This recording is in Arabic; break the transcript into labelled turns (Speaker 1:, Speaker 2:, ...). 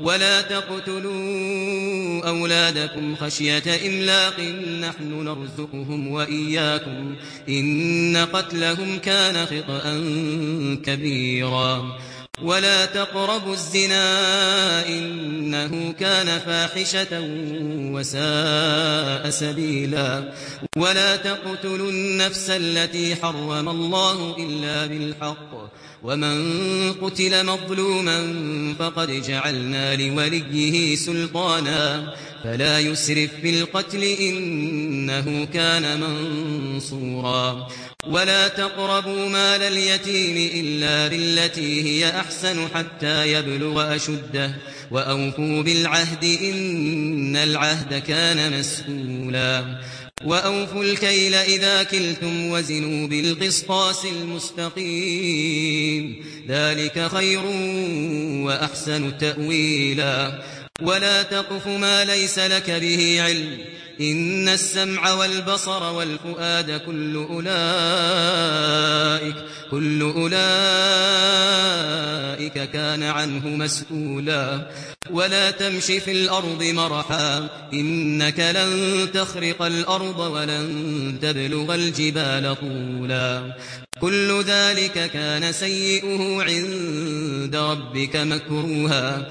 Speaker 1: ولا تقتلوا أولادكم خشية إملاق نحن نرزقهم وإياكم إن قتلهم كان خطأ كبيرا ولا تقربوا الزنا إنه كان فاحشة وساء سبيلا ولا تقتلوا النفس التي حرم الله إلا بالحق ومن قتل مظلوما فقد جعلنا لوليه سلطانا فلا يسرف في القتل إنه كان منصورا ولا تقربوا مال اليتيم إلا بالتي هي أحسن حتى يبلغ أشده. وأوفوا بالعهد إن العهد كان مسؤولا. وأوفوا الكيل إذا كلتم وزنوا بالقسطاس المستقيم. ذلك خير وأحسن تأويلا. ولا تقف ما ليس لك به علم. إن السمع والبصر والفؤاد كل أولئك كل أولئك كان عنه مسؤولا. ولا تمشي في الأرض مرحا إنك لن تخرق الأرض ولن تبلغ الجبال طولا. كل ذلك كان سيئه عند ربك مكروها.